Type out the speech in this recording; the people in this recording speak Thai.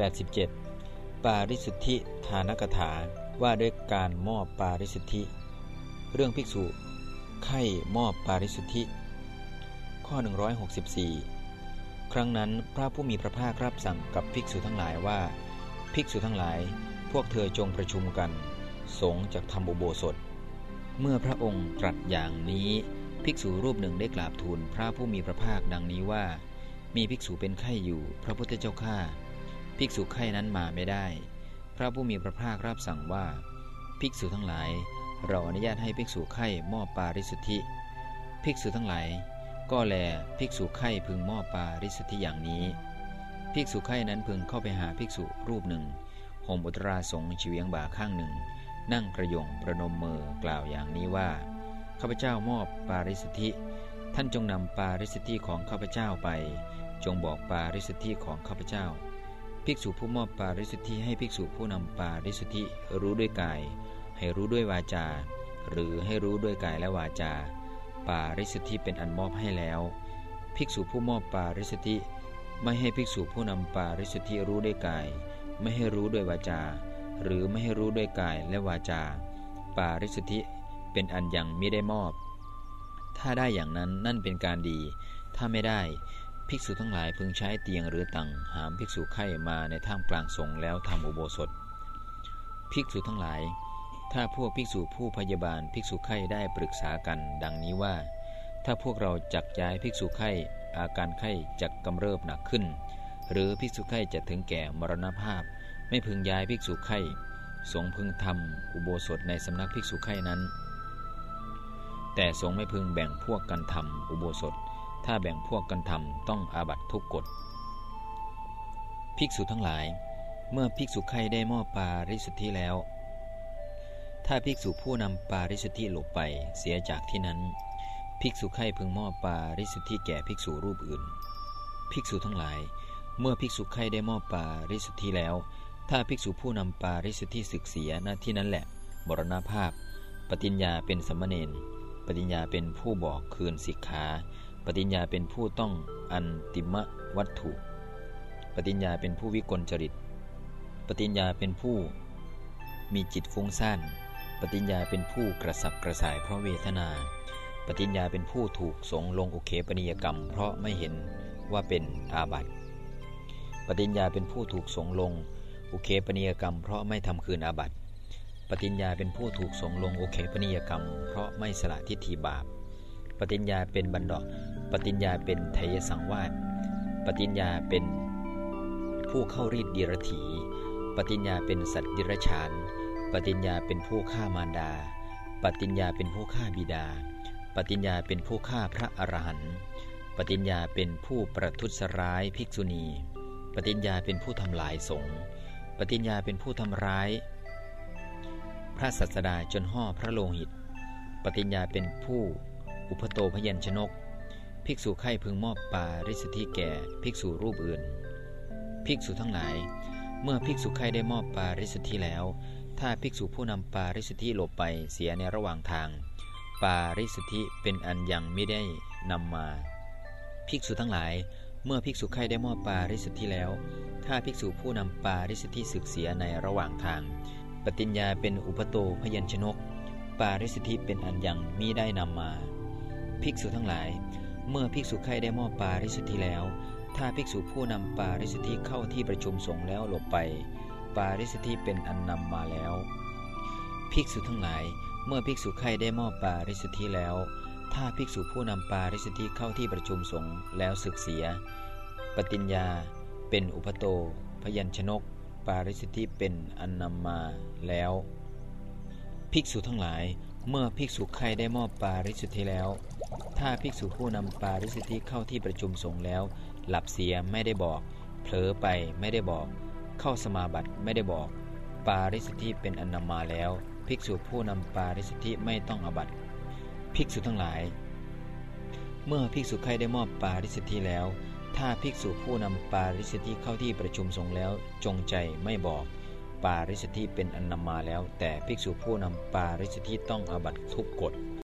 87 ปาริสุทธิทานกถาว่าด้วยการมอบปาริสุทธิ เรื่องภิกษุไข่มอบปาริสุทธิ ข้อ 164 ครั้งนั้นพระผู้มีพระภาครับสั่งกับภิกษุทั้งหลายว่า ภิกษุทั้งหลาย พวกเธอจงประชุมกัน สงจากทำอุโบสถ เมื่อพระองค์ตรัสอย่างนี้ภิกษุรูปหนึ่งได้กราบทูลพระผู้มีพระภาคดังนี้ว่า มีภิกษุเป็นไข้อยู่ พระพุทธเจ้าข้า ภิกษุไข้นั้นมาไม่ได้ พระผู้มีพระภาครับสั่งว่า ภิกษุทั้งหลาย เราอนุญาตให้ภิกษุไข้มอบปาริสุทธิ ภิกษุทั้งหลาย ก็แลภิกษุไข้พึงมอบปาริสุทธิอย่างนี้ ภิกษุไข้นั้นพึงเข้าไปหาภิกษุรูปหนึ่งห่มอุตราสงเฉียงบ่าข้างหนึ่ง นั่งกระยงประนมมือกล่าวอย่างนี้ว่าข้าพเจ้ามอบปาริสุทธิ ท่านจงนำปาริสุทธิของข้าพเจ้าไป จงบอกปาริสุทธิของข้าพเจ้า ภิกษุผู้มอบปาริสุทธิให้ภิกษุผู้นำปาริสุทธิรู้ด้วยกาย ให้รู้ด้วยวาจา หรือให้รู้ด้วยกายและวาจา ปาริสุทธิเป็นอันมอบให้แล้ว ภิกษุผู้มอบปาริสุทธิไม่ให้ภิกษุผู้นำปาริสุทธิรู้ด้วยกาย ไม่ให้รู้ด้วยวาจา หรือไม่ให้รู้ด้วยกายและวาจา ปาริสุทธิเป็นอันยังไม่ได้มอบ ถ้าได้อย่างนั้นนั่นเป็นการดี ถ้าไม่ได้ ภิกษุทั้งหลายพึงใช้เตียงหรือตังหามภิกษุไข่มาในท่ามกลางสงแล้วทำอุโบสถ ภิกษุทั้งหลาย ถ้าพวกภิกษุผู้พยาบาลภิกษุไข่ได้ปรึกษากัน ดังนี้ว่า ถ้าพวกเราจักย้ายภิกษุไข่อาการไข้จักกำเริบหนักขึ้น หรือภิกษุไข่จะถึงแก่มรณภาพ ไม่พึงย้ายภิกษุไข่สงพึงทำอุโบสถในสำนักภิกษุไข่นั้น แต่สงไม่พึงแบ่งพวกกันทำอุโบสถ ถ้าแบ่งพวกกันทำต้องอาบัตทุกกฎ ภิกษุทั้งหลาย เมื่อภิกษุไข่ได้มอบปาริสุทธิแล้ว ถ้าภิกษุผู้นำปาริสุทธิหลบไปเสียจากที่นั้น ภิกษุไข่พึงมอบปาริสุทธิแก่ภิกษุรูปอื่น ภิกษุทั้งหลาย เมื่อภิกษุไข่ได้มอบปาริสุทธิแล้ว ถ้าภิกษุผู้นำปาริสุทธิศึกเสียหน้าที่นั้นแหละมรณภาพ ปฏิญญาเป็นสมณเณรปฏิญญาเป็นผู้บอกคืนสิกขา ปฏิญญาเป็นผู้ต้องอันติมะวัตถุ ปฏิญญาเป็นผู้วิกลจริต ปฏิญญาเป็นผู้มีจิตฟุ้งซ่าน ปฏิญญาเป็นผู้กระสับกระส่ายเพราะเวทนา ปฏิญญาเป็นผู้ถูกสงลงโอเคปนิยกรรม เพราะไม่เห็นว่าเป็นอาบัติ ปฏิญญาเป็นผู้ถูกสงลงโอเคปนิยกรรม เพราะไม่ทำคืนอาบัติ ปฏิญญาเป็นผู้ถูกสงลงโอเคปนิยกรรม เพราะไม่สละทิฏฐิบาป ปฏิญญาเป็นบันดอก ปฏิญญาเป็นไทยสังวาสปฏิญญาเป็นผู้เข้ารีดดีรถี ปฏิญญาเป็นสัตว์ดิรชาน ปฏิญญาเป็นผู้ฆ่ามารดา ปฏิญญาเป็นผู้ฆ่าบิดา ปฏิญญาเป็นผู้ฆ่าพระอรหันต์ ปฏิญญาเป็นผู้ประทุษร้ายภิกษุณี ปฏิญญาเป็นผู้ทำลายสงฆ์ ปฏิญญาเป็นผู้ทำร้าย พระสัสดาจนห่อพระโลหิต ปฏิญญาเป็นผู้ อุปโตพยัญชนก ภิกษุไข่พึงมอบปาริสธิแก่ภิกษุรูปอื่น ภิกษุทั้งหลาย เมื่อภิกษุไข่ได้มอบปาริสธิแล้ว ถ้าภิกษุผู้นำปาริสธิหลบไปเสียในระหว่างทาง ปาริสธิเป็นอันยังไม่ได้นำมา ภิกษุทั้งหลาย เมื่อภิกษุไข่ได้มอบปาริสธิแล้ว ถ้าภิกษุผู้นำปาริสธิศึกเสียในระหว่างทาง ปฏิญญาเป็นอุปโตพยัญชนก ปาริสธิเป็นอันยังมิได้นำมา ภิกษุทั้งหลาย เมื่อภิกษุไข่ได้มอบปาริสุทธิแล้ว ถ้าภิกษุผู้นำปาริสุทธิเข้าที่ประชุมสงฆ์แล้วหลบไป ปาริสุทธิเป็นอันนำมาแล้ว ภิกษุทั้งหลาย เมื่อภิกษุไข่ได้มอบปาริสุทธิแล้ว ถ้าภิกษุผู้นำปาริสุทธิเข้าที่ประชุมสงฆ์แล้วศึกเสีย ปฏิญญา เป็นอุปโต พยัญชนก ปาริสุทธิเป็นอันนำมาแล้ว ภิกษุทั้งหลาย เมื่อภิกษุไข่ได้มอบปาริสุทธิแล้ว ถ้าภิกษุผู้นำปาริสุทธิเข้าที่ประชุมสงฆ์แล้ว หลับเสียไม่ได้บอก เผลอไปไม่ได้บอก เข้าสมาบัติไม่ได้บอก ปาริสุทธิเป็นอนนามาแล้ว ภิกษุผู้นำปาริสุทธิไม่ต้องอบัติภิกษุทั้งหลาย เมื่อภิกษุใครได้มอบปาริสุทธิแล้ว ถ้าภิกษุผู้นำปาริสุทธิเข้าที่ประชุมสงฆ์แล้ว จงใจไม่บอก ปาริสธิเป็นอนนามาแล้ว แต่ภิกษุผู้นำปาริสธิต้องอาบัตทุกกฎ